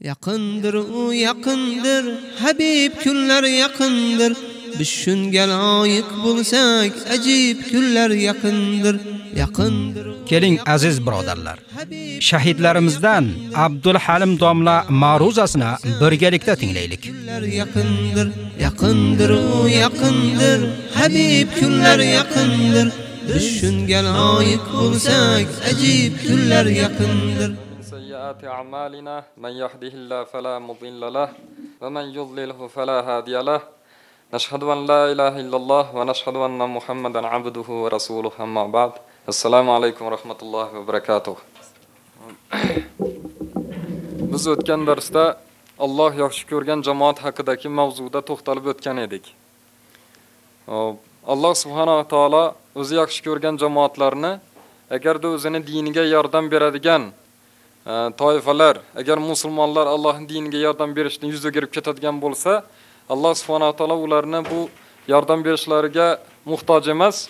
Yaqindir u yaqindir, Habib kunlar yaqindir. Biz shunga loyiq bo'lsak, ajib kunlar yaqindir. Yaqindir. Keling aziz birodarlar. Shahidlarimizdan Abdul Halim domla ma'ruzasini birgalikda tinglaylik. Yaqindir. Yaqindir u yaqindir, Habib kunlar yaqindir. Biz shunga loyiq bo'lsak, ajib kunlar yaqindir. سيئات أعمالنا من يهده الله فلا مضل له ومن يضلله فلا هادي له نشهد أن لا إله إلا الله ونشهد أن محمدا عبده ورسوله أما بعد السلام عليكم ورحمة الله وبركاته biz o'tgan darsda Alloh yaxshi ko'rgan jamoat haqidagi mavzuda to'xtalib o'tgan edik. Hop, Alloh subhanahu va taolo o'zi yaxshi ko'rgan jamoatlarni agarda o'zini diniga yordam beradigan e, Э, toifalar, agar musulmonlar Allohning diniga yordam berishni yuz o'girib ketadigan bo'lsa, Alloh subhanahu va taolo ularni bu yordam berishlariga muhtoj emas,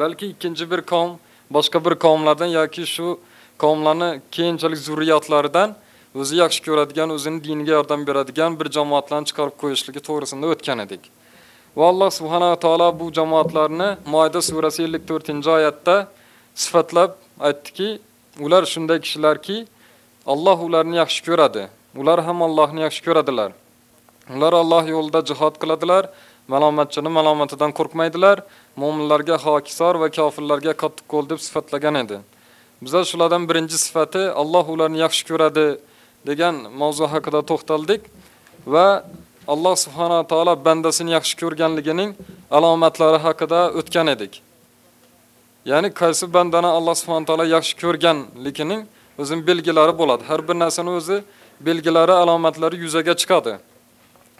balki ikkinchi bir qavm, boshqa bir qavmlardan yoki shu qavmlarni keyinchalik zurriyotlaridan o'zi yaxshi ko'radigan, o'zini diniga yordam beradigan bir jamoatlarni chiqarib qo'yishligi to'g'risida o'tgan edik. Va Alloh subhanahu va taolo bu jamoatlarni Moida surasi 54-oyatda sifatlab aytdiki, ular shunday kishilarki, Alloh ularni yaxshi ko'radi. Ular ham Allohni yaxshi ko'radilar. Ular Alloh yo'lida jihad qiladilar, malomatchini malomatidan qo'rqmaydilar, mu'minlarga hokisor va kofirlarga qattiq qo'l deb sifatlagan edi. Bizlar shulardan birinchi sifati Alloh ularni yaxshi ko'radi degan mavzu haqida to'xtaldik va Alloh subhanahu va taolo bandasini yaxshi ko'rganligining alomatlari haqida o'tgan edik. Ya'ni qaysi bandani Alloh subhanahu taolo yaxshi ko'rganligining o'zining belgilari bo'ladi. Har bir narsani o'zi belgilari, alomatlari yuzaga chiqadi.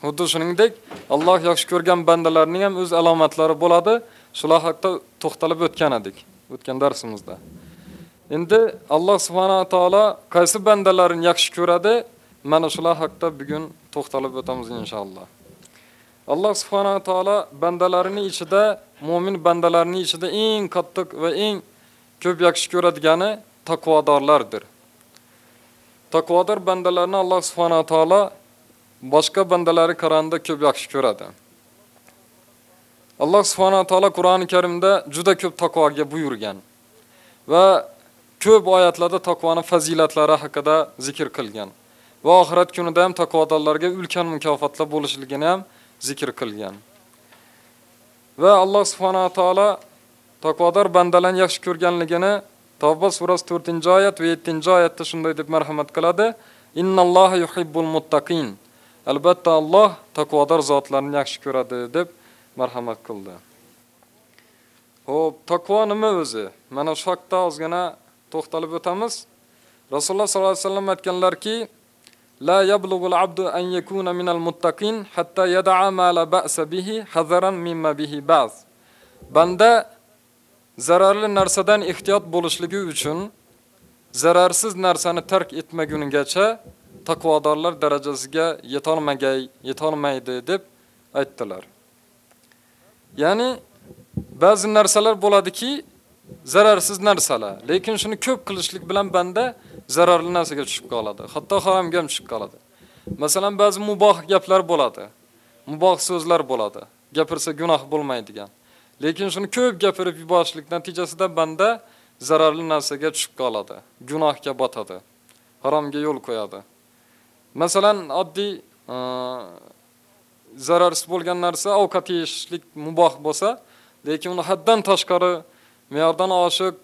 Xuddi shuningdek, Alloh yaxshi ko'rgan bandalarning ham o'z alomatlari bo'ladi. Shular haqida to'xtalib o'tgan edik o'tgan darsimizda. Endi Alloh subhanahu taolo qaysi bandalarini yaxshi ko'radi? Mana shular haqida bugun to'xtalib o'tamiz inshaalloh. Alloh subhanahu va taolo bandalarining ichida, mu'min bandalarining ichida eng qattiq va eng ko'p yaxshi ko'radigani taqvodorlardir. Taqvodor bandalarni Alloh subhanahu va taolo boshqa bandalari qaranda ko'p yaxshi ko'radi. Alloh subhanahu va taolo Qur'oni Karimda juda ko'p taqvoga buyurgan va ko'p oyatlarda taqvoning fazilatlari haqida zikr qilgan. Va oxirat kunida ham taqvodorlarga ulkan mukofotlar bo'lishligini ham zikr qilgan. Va Alloh subhanahu va taolo taqvodor bandalarni yaxshi ko'rganligini Tavba surasi 4-oyat va 7-oyatda shunday deb marhamat qiladi: Innalloha yuhibbul muttaqin. Albatta Alloh taqvodor zotlarni yaxshi ko'radi deb marhamat qildi. Xo'p, taqvo nima o'zi? Mana shu haqda ozgina to'xtalib o'tamiz. Rasululloh sollallohu alayhi vasallam aytganlarki, la yablugul abdu an yakuna minal muttaqin hatta yada'a ma la ba'sa bihi hazaran mimma bihi ba'z. Banda zararli narsadan ehtiyot bo'lishligi uchun zararsiz narsani tark etmagunigacha taqvodorlar darajasiga yetolmagay, yetolmaydi deb aytdilar. Ya'ni ba'zi narsalar bo'ladiki, zararsiz narsalar, lekin shuni ko'p qilishlik bilan banda zararli narsaga tushib qoladi, hatto haromga ham tushib qoladi. Masalan, ba'zi muboh gaplar bo'ladi. Muboh so'zlar bo'ladi. Gapirsa gunoh bo'lmaydigan. Lekin shuni ko'p gapirib yuborishlik natijasida banda zararli narsaga tushib qoladi, gunohga botadi, haromga yo'l qo'yadi. Masalan, oddiy e, zararsiz bo'lgan narsa ovqat yeyishlik muboh bo'lsa, lekin uni haddan tashqari me'yordan oshiq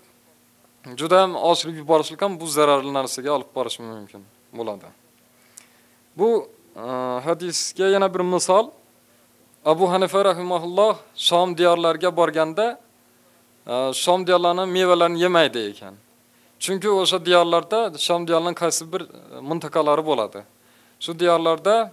juda ham oshirib yuborishlik ham bu zararli narsaga olib borishi mumkin bo'ladi. Bu e, hadisga yana bir misol Abu Hanifa rahimahulloh Shom diyorlariga borganda e, Shom diyorlarining mevalarini yemaydi ekan. Chunki o'sha diyorlarda Shom diyorlarining qaysi bir e, mintaqalari bo'ladi. Shu diyorlarda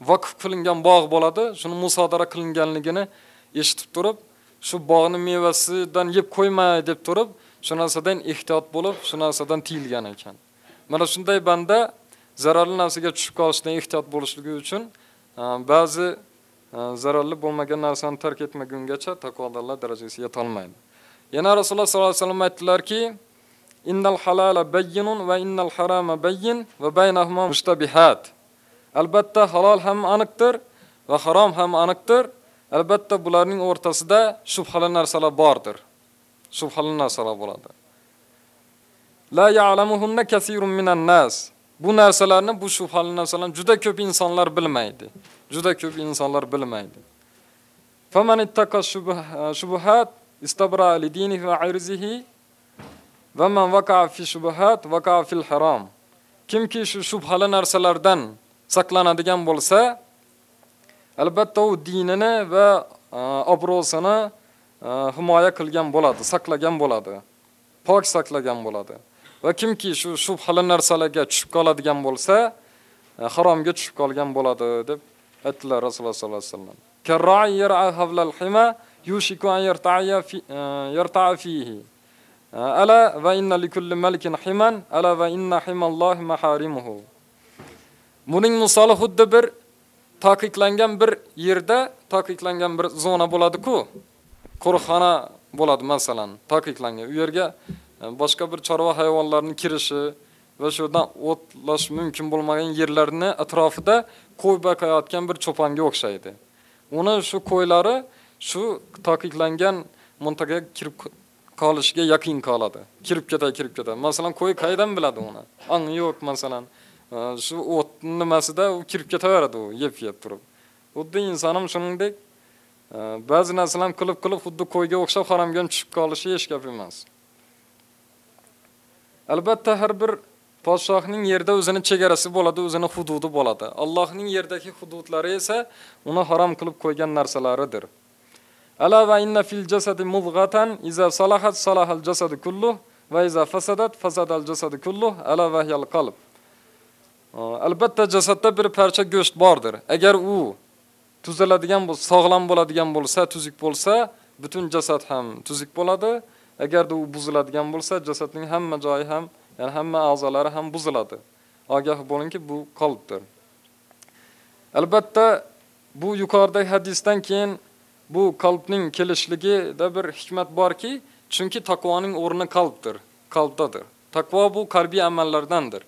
vaqf qilingan bog' bo'ladi. Shuni musodara qilinganligini eshitib turib, shu bog'ning mevasidan yeb qo'ymay deb turib, shu narsadan ehtiyot bo'lib, shu narsadan tiyilgan ekan. Mana shunday banda zararli narsaga tushib qolishdan ehtiyot bo'lishligi uchun e, ba'zi e, zararli bo'lmagan narsani tark etmagungacha taqvodorlar darajasiga yetolmaydi. Yana Rasululloh sollallohu alayhi vasallam aytdilarki, innal halala bayyinun va innal harama bayyin va baynahuma mushtabihat. Albatta halol ham aniqdir va harom ham aniqdir. Albatta bularning o'rtasida shubhali narsalar bordir. Shubhali narsalar bo'ladi. La ya'lamuhunna kaseerun minan nas. Bu narsalarni, bu shubhali narsalarni juda ko'p insonlar bilmaydi. Juda ko'p insonlar bilmaydi. Faman ittaqa shubuhat istabra li dinihi va irzihi va man waqa'a fi shubuhat waqa'a fil haram. Kimki shu shubhali narsalardan saqlanadigan bo'lsa, albatta u dinini va e, obro'sini Э, himoya qilgan bo'ladi, saqlagan bo'ladi. Pok saqlagan bo'ladi. Va kimki shu shubhali narsalarga tushib qoladigan bo'lsa, e, haromga tushib qolgan bo'ladi deb aytdilar Rasululloh sollallohu alayhi vasallam. Karra'i yar'a havlal hima yushiku an yarta'a fi e, yarta'a fihi. E, ala va inna likulli malikin himan, ala va inna himallohi maharimuhu. Buning misoli xuddi bir taqiqlangan bir yerda taqiqlangan bir zona bo'ladi-ku. Qo'riqxona bo'ladi masalan, taqiqlangan. U yerga e, boshqa bir chorva hayvonlarining kirishi va shundan o'tlash mumkin bo'lmagan yerlarni atrofida qo'y boqayotgan bir cho'ponga o'xshaydi. Uni shu qo'ylari shu taqiqlangan mintaqaga kirib qolishiga yaqin qoladi. Kirib ketadi, kirib ketadi. Masalan, qo'y qayerdan biladi uni? Ang yo'q, masalan. E, shu o't nimasida u kirib ketaveradi u yeb-yeb turib. Xuddi inson ham shuningdek ba'zi narsalarni qilib qilib xuddi qo'yga o'xshab haromga tushib qolishi hech gap emas. Albatta har bir podshohning yerda o'zini chegarasi bo'ladi, o'zini hududi bo'ladi. Allohning yerdagi hududlari esa uni harom qilib qo'ygan narsalaridir. Ala va inna fil jasadi mudghatan iza salahat salahal jasadu kulluh va iza fasadat fasadal jasadu kulluh ala va qalb. Albatta jasadda bir parcha go'sht bordir. Agar u tuzaladigan bo'lsa, sog'lom bo'ladigan bo'lsa, tuzuk bo'lsa, butun jasad ham tuzuk bo'ladi. Agarda u buziladigan bo'lsa, jasadning hamma joyi ham, ya'ni hamma a'zolari ham buziladi. Ogoh bo'lingki, bu qalbdir. Albatta, bu yuqoridagi hadisdan keyin bu qalbning kelishligida bir hikmat borki, chunki taqvoning o'rni qalbdir, qalbdadir. Taqvo bu qalbiy amallardandir.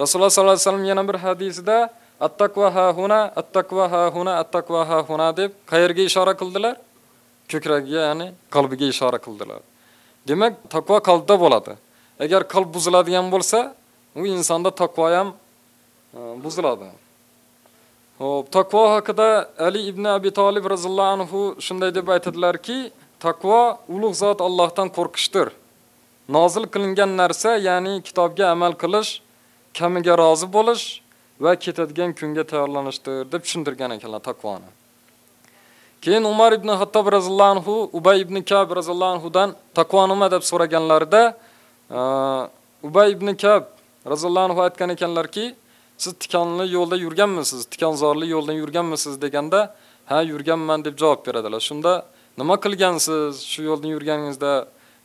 Rasululloh sollallohu alayhi vasallam yana bir hadisida at-taqva ha huna, at-taqva ha huna, at-taqva ha huna deb qayerga ishora qildilar? ko'kragiga, ya'ni qalbiga ishora qildilar. Demak, taqvo qalbda bo'ladi. Agar qalb buziladigan bo'lsa, u insonda taqvo ham buziladi. Xo'p, taqvo haqida Ali ibn Abi Talib roziyallohu anhu shunday deb aytadilarki, taqvo ulug' zot Allohdan qo'rqishdir. Nozil qilingan narsa, ya'ni kitobga amal qilish, kamiga rozi bo'lish va ketadigan kunga tayyorlanishdir deb tushuntirgan ekanlar taqvoni. Keyin Umar ibn Hattob roziyallohu anhu Ubay ibn Ka'b roziyallohu anhudan taqvo nima deb so'raganlarida Ubay ibn Ka'b roziyallohu anhu aytgan ekanlarki, siz tikonli yo'lda yurganmisiz? Tikonzorli yo'ldan yurganmisiz deganda, ha yurganman deb javob beradilar. Shunda nima qilgansiz shu yo'ldan yurganingizda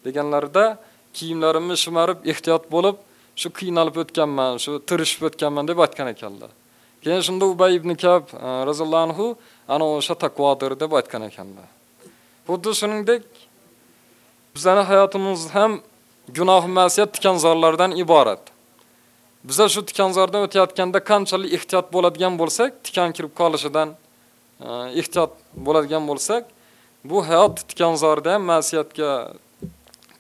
deganlarida kiyimlarimni shimarib ehtiyot bo'lib, shu qiynalib o'tganman, shu tirishib o'tganman deb aytgan ekanlar. Keyin shunda Ubay ibn Ka'b e, roziyallohu anhu ana o'sha taqvodir deb aytgan ekanlar. Xuddi shuningdek bizani hayotimiz ham gunoh ma'siyat tikanzorlardan iborat. Biza shu tikanzordan o'tayotganda qanchalik ehtiyot bo'ladigan bo'lsak, tikan kirib qolishidan e, ehtiyot bo'ladigan bo'lsak, bu hayot tikanzorida ham ma'siyatga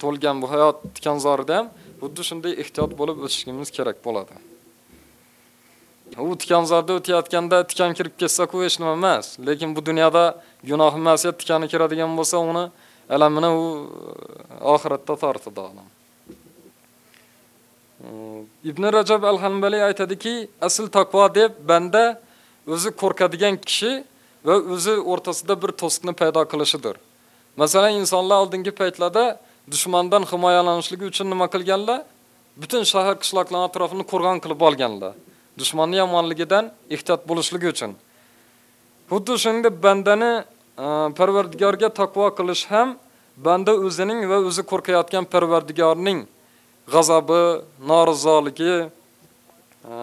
to'lgan bu hayot tikanzorida ham xuddi shunday ehtiyot bo'lib o'tishimiz kerak bo'ladi. U tikanzorda o'tayotganda tikan kirib ketsa ku hech nima emas, lekin bu dunyoda gunoh ma'siyat tikani kiradigan bo'lsa, uni alamini u e, oxiratda tortadi odam. E, Ibn Rajab al-Hanbali aytadiki, asl taqvo deb banda o'zi qo'rqadigan kishi va o'zi o'rtasida bir to'siqni paydo qilishidir. Masalan, insonlar oldingi paytlarda dushmandan himoyalanishligi uchun nima qilganlar? Butun shahar qishloqlar atrofini qo'rg'on qilib olganlar. Dushmanning yomonligidan ehtiyot bo'lishligi uchun. Xuddi shuningdek bandani e, Parvardigorga taqvo qilish ham banda o'zining va o'zi qo'rqayotgan Parvardigorning g'azabi, norizoligi e,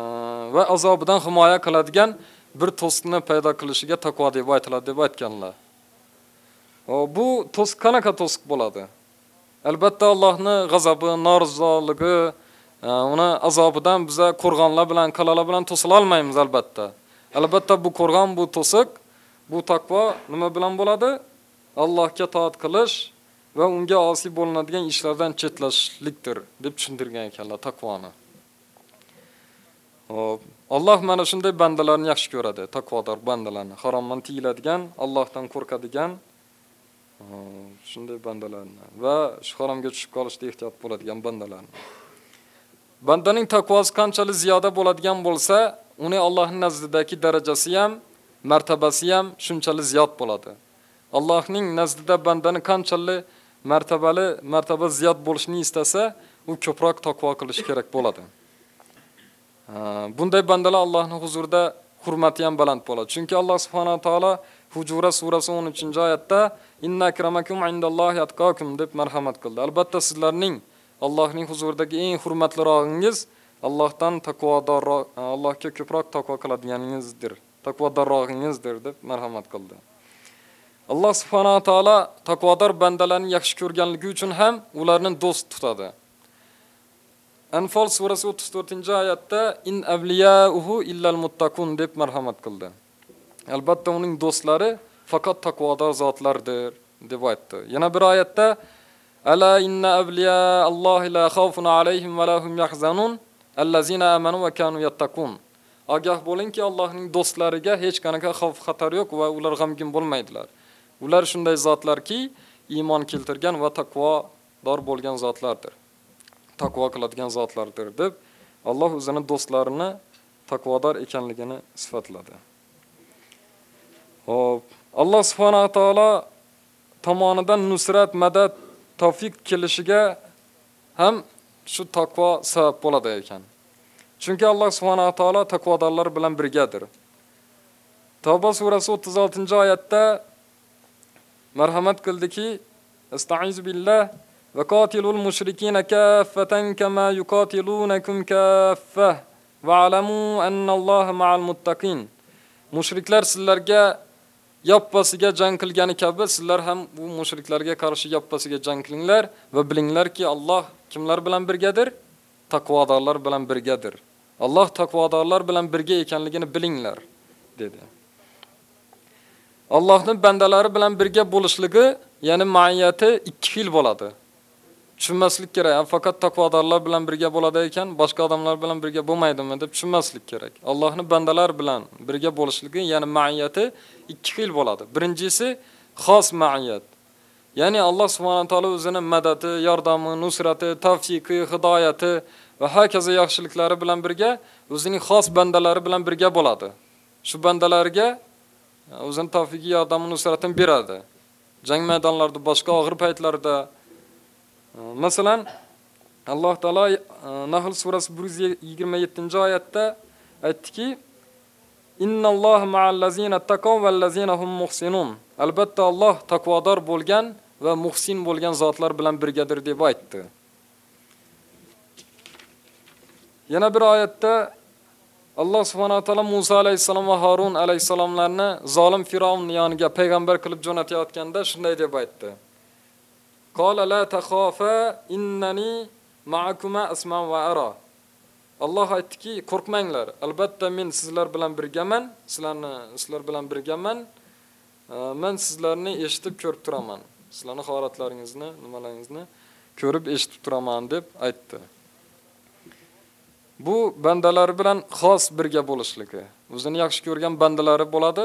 va azobidan himoya qiladigan bir to'siqni paydo qilishiga taqvo deb aytiladi deb aytganlar. Bu to'siq qanaqa to'siq bo'ladi? Albatta Allohning g'azabi, norizoligi, e, uni azobidan biza qo'rg'onlar bilan, qalalar bilan to'sila olmaymiz albatta. Albatta bu qo'rg'on, bu to'siq, bu taqvo nima bilan bo'ladi? Allohga toat qilish va unga osiy bo'linadigan ishlardan chetlashlikdir deb tushuntirgan ekanlar taqvoni. Hop, Alloh mana shunday bandalarni yaxshi ko'radi, taqvodor bandalarni, haromdan tiyiladigan, Allohdan qo'rqadigan shunday bandalarni va shu haromga tushib qolishda ehtiyot bo'ladigan bandalarni. Bandaning taqvosi qanchalik ziyoda bo'ladigan bo'lsa, uni Allohning nazdidagi darajasi ham, martabasi ham shunchalik ziyod bo'ladi. Allohning nazdida bandani qanchalik martabali, martaba ziyod bo'lishini istasa, u ko'proq taqvo qilish kerak bo'ladi. Bunday bandalar Allohning huzurida hurmati ham baland bo'ladi. Chunki Alloh subhanahu va taolo Hujura surasi 13-oyatda inna akramakum indallohi atqakum deb marhamat qildi. Albatta sizlarning Allohning huzuridagi eng hurmatlirogingiz Allohdan taqvodorroq, Allohga ko'proq taqvo qiladiganingizdir. Taqvodorrog'ingizdir deb marhamat qildi. Alloh subhanahu va taolo taqvodor bandalarni yaxshi ko'rganligi uchun ham ularni do'st tutadi. Anfal surasi 34-oyatda in avliyauhu illal muttaqun deb marhamat qildi. Albatta uning do'stlari faqat taqvodor zotlardir deb aytdi. Yana bir oyatda ala inna avliya Allohi la xawfun alayhim va lahum yahzanun allazina amanu va kanu yattaqun. Ogoh bo'lingki, Allohning do'stlariga hech qanaqa xavf xatar yo'q va ular g'amgin bo'lmaydilar. Ular shunday zotlarki, iymon keltirgan va taqvodor bo'lgan zotlardir. Taqvo qiladigan zotlardir deb Alloh o'zini do'stlarini taqvodor ekanligini sifatladi. Hop, Alloh subhanahu va taolo tomonidan nusrat, madad, tavfiq kelishiga ham shu taqvo sabab bo'ladi ekan. Chunki Alloh subhanahu va taolo taqvodorlar bilan birgadir. Tavba surasi 36-oyatda marhamat qildiki, Estaizu billah va qatilul mushrikina kaffatan kama yuqatilunakum kaffa va alamu anna Alloha ma'al muttaqin. Mushriklar sizlarga yoppasiga jang qilgani kabi sizlar ham bu mushriklarga qarshi yoppasiga jang qilinglar va bilinglarki Alloh kimlar bilan birgadir? Taqvodorlar bilan birgadir. Alloh taqvodorlar bilan birga ekanligini bilinglar dedi. Allohning bandalari bilan birga bo'lishligi, ya'ni ma'iyati ikki xil bo'ladi. Tushunmaslik kerak. Faqat taqvodorlar bilan birga bo'ladi ekan, boshqa odamlar bilan birga bo'lmaydimi deb tushunmaslik kerak. allohni bandalar bilan birga bo'lishligi, ya'ni ma'iyati ikki xil bo'ladi. Birinchisi xos ma'iyat. Ya'ni Alloh subhanahu va taolo o'zining madadi, yordami, nusrati, tavfiqi, hidoyati va hokazo yaxshiliklari bilan birga o'zining xos bandalari bilan birga bo'ladi. Shu bandalarga e, o'zining tavfiqi, yordami, nusratini beradi. Jang maydonlarida, boshqa og'ir paytlarda Masalan, Alloh taolo e, Nahl surasi 127-oyatda aytdiki: Innalloha ma'al taqav vallazina hum muhsinun. Albatta Alloh taqvodor bo'lgan va muhsin bo'lgan zotlar bilan birgadir deb aytdi. Yana bir oyatda Alloh subhanahu va taolo Musa alayhisalom va Harun alayhisalomlarni zolim Firavn yoniga payg'ambar qilib jo'natayotganda shunday deb aytdi: Qala la takhafa innani ma'akuma asma va ara. Alloh aytdiki, qo'rqmanglar. Albatta men sizlar bilan birgaman, sizlarni sizlar bilan birgaman. Men sizlarni eshitib ko'rib turaman. Sizlarning holatlaringizni, nimalaringizni ko'rib eshitib turaman deb aytdi. Bu bandalar bilan xos birga bo'lishligi. O'zini yaxshi ko'rgan bandalari bo'ladi.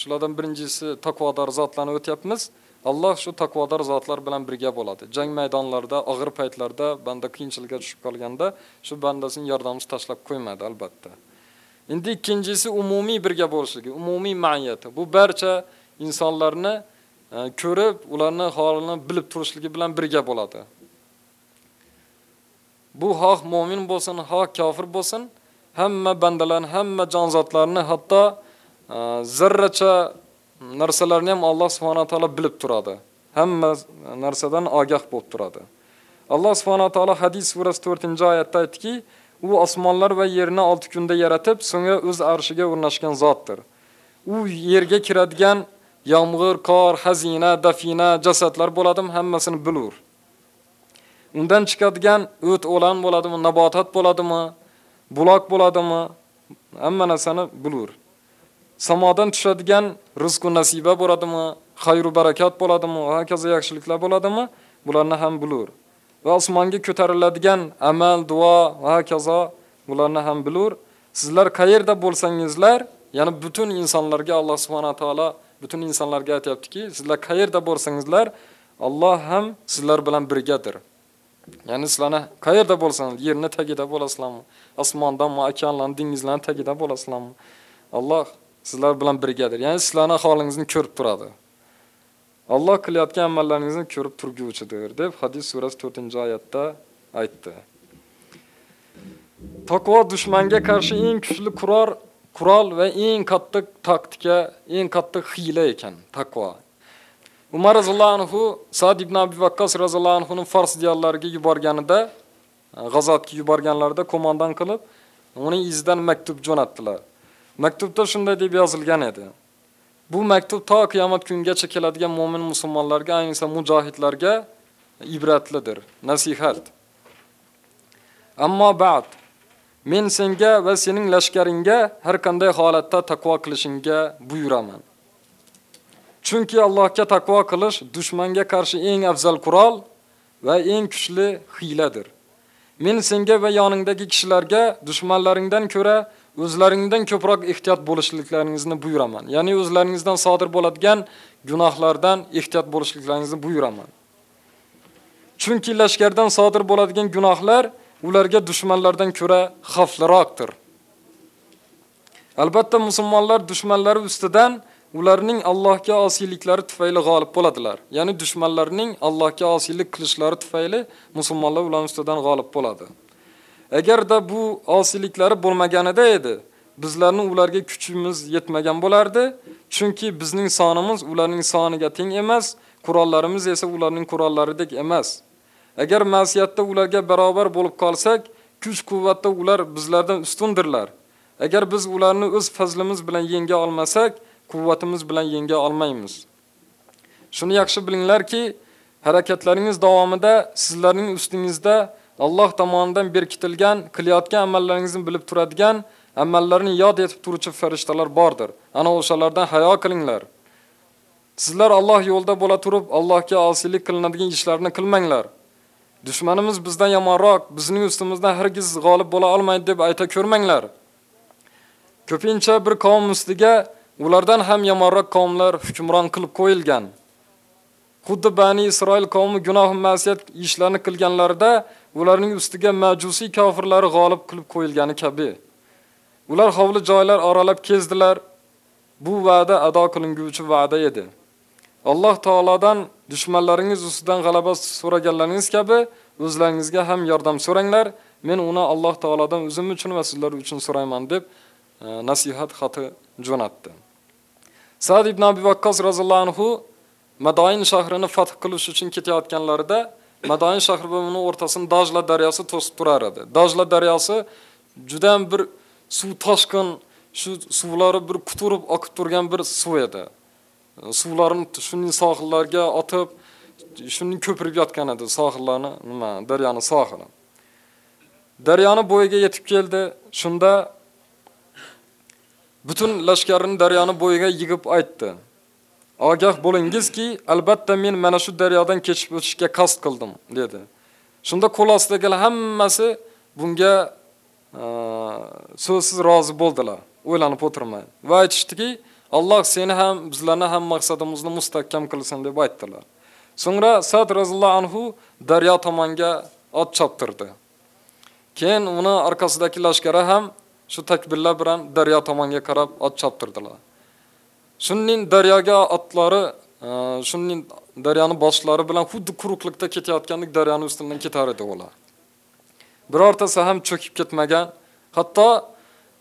Shulardan birinchisi taqvodor zotlarni o'tyapmiz. Alloh shu taqvodor zotlar bilan birga bo'ladi. Jang maydonlarida, og'ir paytlarda banda qiyinchilikka tushib qolganda shu bandasini yordamchi tashlab qo'ymaydi albatta. Endi ikkinchisi umumiy birga bo'lishligi, umumiy ma'niyati. Bu barcha insonlarni e, ko'rib, ularning holini bilib turishligi bilan birga bo'ladi. Bu xoh mu'min bo'lsin, xoh kofir bo'lsin, hamma bandalarni, hamma jonzotlarni hatto e, zarracha narsalarni ham Alloh subhanahu taolo bilib turadi. Hamma narsadan ogoh bo'lib turadi. Alloh subhanahu taolo hadis surasi 4-oyatda aytdiki, u osmonlar va yerni 6 kunda yaratib, so'ngra o'z arshiga o'rnashgan zotdir. U yerga kiradigan yomg'ir, qor, xazina, dafina, jasadlar bo'ladimi, hammasini bilur. undan chiqadigan o't o'lan bo'ladimi, nabotat bo'ladimi, buloq bo'ladimi, hamma narsani bilur. Samodan tushadigan rizq va nasiba bo'ladimi, xayru va barakat bo'ladimi, va hokazo yaxshiliklar bo'ladimi, bularni ham bilur. Va osmonga ko'tariladigan amal, duo va hokazo bularni ham bilur. Sizlar qayerda bo'lsangizlar, ya'ni butun insonlarga Alloh subhanahu va taolo butun insonlarga aytayaptiki, sizlar qayerda bo'lsangizlar, Alloh ham sizlar bilan birgadir. Ya'ni sizlarni qayerda bo'lsangiz, yerni tagida bo'lasizlarmi, osmondanmi, okeanlarning, dengizlarning tagida bo'lasizlarmi? Alloh sizlar bilan birgadir. Ya'ni sizlarning holingizni ko'rib turadi. Alloh qilayotgan amallaringizni ko'rib turguvchidir deb hadis surasi 4-oyatda aytdi. Taqvo dushmanga qarshi eng kuchli qurol, qurol va eng qattiq taktika, eng qattiq hiyla ekan taqvo. Umar roziyallohu anhu Sa'd ibn Abi Waqqas roziyallohu anhu ning diyorlariga yuborganida, g'azotga yuborganlarida qo'mondan qilib, uning izidan maktub jo'natdilar. Maktubda shunday deb yozilgan edi: Bu maktub to qiyomat kungacha keladigan mu'min musulmonlarga, ayniqsa mujohidlarga ibratlidir, nasihat. Ammo ba'd men senga va sening lashkaringga har qanday holatda taqvo qilishingga buyuraman. Chunki Allohga taqvo qilish dushmanga qarshi eng afzal qurol va eng kuchli hiyladir. Men senga va yoningdagi kishilarga dushmanlaringdan ko'ra o'zlaringizdan ko'proq ehtiyot bo'lishliklaringizni buyuraman. Ya'ni o'zlaringizdan sodir bo'ladigan gunohlardan ehtiyot bo'lishliklaringizni buyuraman. Chunki lashkardan sodir bo'ladigan gunohlar ularga dushmanlardan ko'ra xavfliroqdir. Albatta musulmonlar dushmanlari ustidan ularning Allohga osiyliklari tufayli g'olib bo'ladilar. Ya'ni dushmanlarning Allohga osiylik qilishlari tufayli musulmonlar ular ustidan g'olib bo'ladi. Agarda bu osiyliklari bo'lmaganida edi, bizlarning ularga kuchimiz yetmagan bo'lardi, chunki bizning sonimiz ularning soniga teng emas, qurollarimiz esa ularning qurollaridek emas. Agar ma'siyatda ularga barobar bo'lib qolsak, kuch-quvvatda ular bizlardan ustundirlar. Agar biz ularni o'z fazlimiz bilan yenga olmasak, quvvatimiz bilan yenga olmaymiz. Shuni yaxshi bilinglarki, harakatlaringiz davomida sizlarning ustingizda Alloh tomonidan berkitilgan, qilayotgan amallaringizni bilib turadigan, amallarni yod etib turuvchi farishtalar bordir. Ana o'shalardan hayo qilinglar. Sizlar Alloh yo'lda bo'la turib, Allohga osiylik qilinadigan ishlarni qilmanglar. Dushmanimiz bizdan yomonroq, bizning ustimizdan hargiz g'olib bo'la olmaydi deb ayta ko'rmanglar. Ko'pincha bir qavm ustiga ulardan ham yomonroq qavmlar hukmron qilib qo'yilgan. Xuddi Bani Isroil qavmi gunoh ma'siyat ishlarni qilganlarida ularning ustiga majusiy kofirlari g'olib qilib qo'yilgani kabi. Ular hovli joylar oralab kezdilar. Bu va'da ado qilinguvchi va'da edi. Alloh taoladan dushmanlaringiz ustidan g'alaba so'raganlaringiz kabi o'zlaringizga ham yordam so'ranglar. Men uni Alloh taoladan o'zim uchun va sizlar uchun so'rayman deb e, nasihat xati jo'natdi. Sa'd ibn Abi vaqqos roziyallohu anhu madoin shahrini fath qilish uchun ketayotganlarida Madain shahri va o'rtasini Dajla daryosi to'sib turar edi. Dajla daryosi juda bir suv toshqin, shu suvlari bir quturib oqib turgan bir suv edi. Suvlarini shuning sohillarga otib, shuning ko'pirib yotgan edi sohillarni, nima, daryoni sohili. Daryoni bo'yiga yetib keldi. Shunda butun lashkarini daryoni bo'yiga yig'ib aytdi. Ogoh bo'lingizki, albatta men mana shu daryodan kechib o'tishga qasd qildim, dedi. Shunda qo'l ostidagilar hammasi bunga e, so'zsiz rozi bo'ldilar, o'ylanib o'tirmay. Va aytishdiki, Alloh seni ham, bizlarni ham maqsadimizni mustahkam qilsin deb aytdilar. So'ngra Sa'd roziyallohu anhu daryo tomonga ot choptirdi. Keyin uni orqasidagi lashkara ham shu takbirlar bilan daryo tomonga qarab ot choptirdilar. Shunning daryoga otlari, e, shunning daryoni boshlari bilan xuddi quruqlikda ketayotgandek daryoni ustidan ketar edi ular. Birortasi ham cho'kib ketmagan, hatto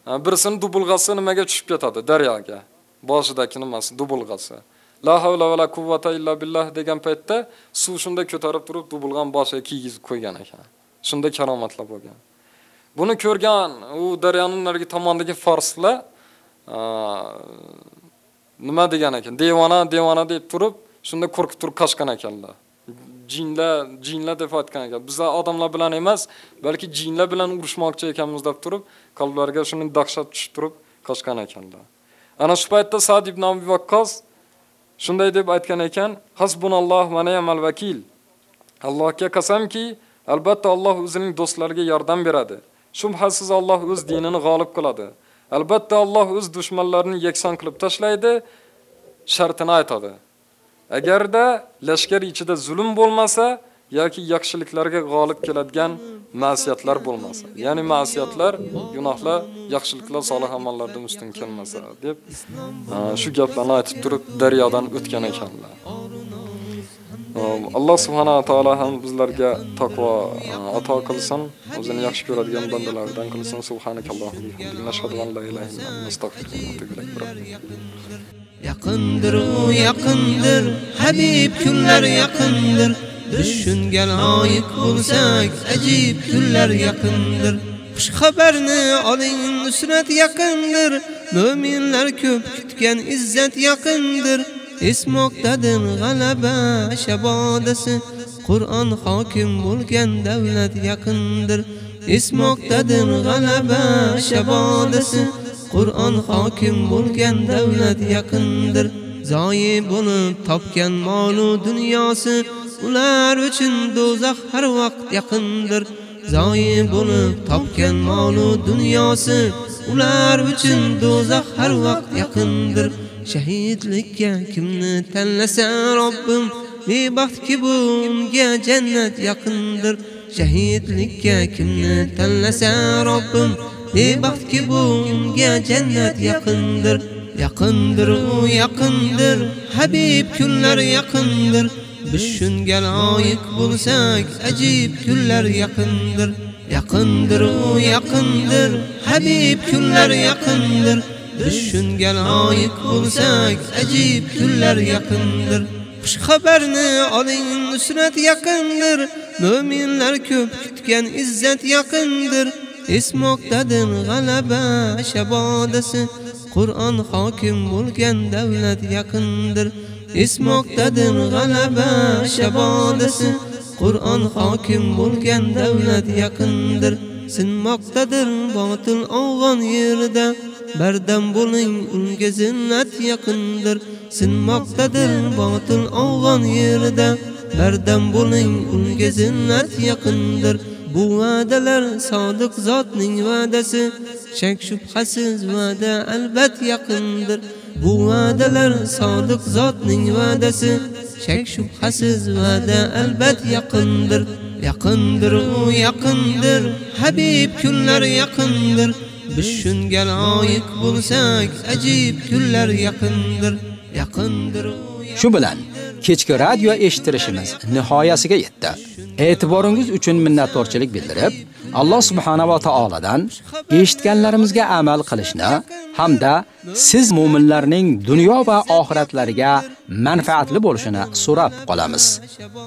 e, birisini dubulg'asi nimaga tushib ketadi daryoga. Boshidagi nimasi dubulg'asi. La havla va la quvvata illa billah degan paytda suv shunda ko'tarib turib dubulg'an boshiga kiygizib qo'ygan ekan. Shunda karomatlar bo'lgan. Buni ko'rgan u daryoning narigi tomondagi farslar e, nima degan ekan? Devona, devona deb turib, shunda qo'rqib turib qochgan ekanlar. jinlar, jinlar deb aytgan ekan. Bizlar odamlar bilan emas, balki jinlar bilan urushmoqchi ekanmiz deb turib, qalblariga shuni dahshat tushib turib qochgan ekanlar. Ana shu paytda Sa'd ibn Abi vaqqos shunday deb aytgan ekan: "Hasbunalloh va ni'mal vakil." Allohga qasamki, albatta Alloh o'zining do'stlariga yordam beradi. Shubhasiz Alloh o'z dinini g'olib qiladi. Albatta Alloh o'z dushmanlarini yakson qilib tashlaydi, shartini aytadi. Agarda lashkar ichida zulm bo'lmasa yoki yaxshiliklarga g'olib keladigan ma'siyatlar bo'lmasa, ya'ni ma'siyatlar, gunohlar, yaxshiliklar, solih amallardan ustun kelmasa deb shu gaplarni aytib turib daryodan o'tgan ekanlar. Alloh subhanahu va taolo ham bizlarga taqvo ato э, qilsin, o'zini yaxshi ko'radigan bandalardan qilsin. Subhanakalloh va bihamdihi nashhadu an la ilaha illa anta astaghfiruka va atubu ilayk. Yaqindir u yaqindir, Habib kunlar yaqindir. Tushunga loyiq bo'lsak, ajib kunlar yaqindir. Xush xabarni oling, nusrat yaqindir. Mu'minlar ko'p kutgan izzat yaqindir. Esmoqdadir g'alaba shabodasi, Qur'on hokim bo'lgan davlat yaqindir. Esmoqdadir g'alaba shabodasi, Qur'on hokim bo'lgan davlat yaqindir. Zoyi bo'lib topgan molu dunyosi, ular uchun do'zax har vaqt yaqindir. Zoyi bo'lib topgan molu dunyosi, ular uchun do'zax har vaqt yaqindir. Shahidlikka kimni tanlasa Robbim, bebaxtki bu unga jannat yaqindir. Shahidlikka kimni tanlasa Robbim, bebaxtki bu unga jannat yaqindir. Yaqindir u yaqindir, Habib kunlar yaqindir. Biz shunga loyiq bo'lsak, ajib kunlar yaqindir. Yaqindir u yaqindir, Habib kunlar yaqindir. Biz shunga loyiq bo'lsak, ajib kunlar yaqindir. Xush xabarni oling, nusrat yaqindir. Mu'minlar ko'p kutgan izzat yaqindir. Esmoqdadir g'alaba shabodasi, Qur'on hokim bo'lgan davlat yaqindir. Esmoqdadir g'alaba shabodasi, Qur'on hokim bo'lgan davlat yaqindir. Sinmoqdadir botil og'on yerida, bardam bo'ling unga zinnat yaqindir. Sinmoqdadir botil og'on yerida, bardam bo'ling unga zinnat yaqindir. Bu va'dalar sodiq zotning va'dasi, shak shubhasiz va'da albat yaqindir. Bu va'dalar sodiq zotning va'dasi, shak shubhasiz va'da albat yaqindir. Yaqindir u yaqindir, Habib kunlar yaqindir. Biz shunga loyiq bo'lsak, ajib kunlar yaqindir. Yaqindir Shu bilan kechki radio eshitirishimiz nihoyasiga yetdi. E'tiboringiz uchun minnatdorchilik bildirib, Alloh subhanahu va taoladan eshitganlarimizga amal qilishni hamda siz mu'minlarning dunyo va oxiratlariga manfaatli bo'lishini so'rab qolamiz.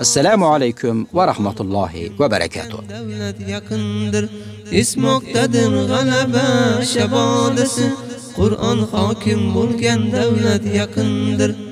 Assalomu alaykum va rahmatullohi va barakatuh. Davlat. Esmoqdadir g'alaba shabodasi, Qur'on hokim bo'lgan davlat yaqindir.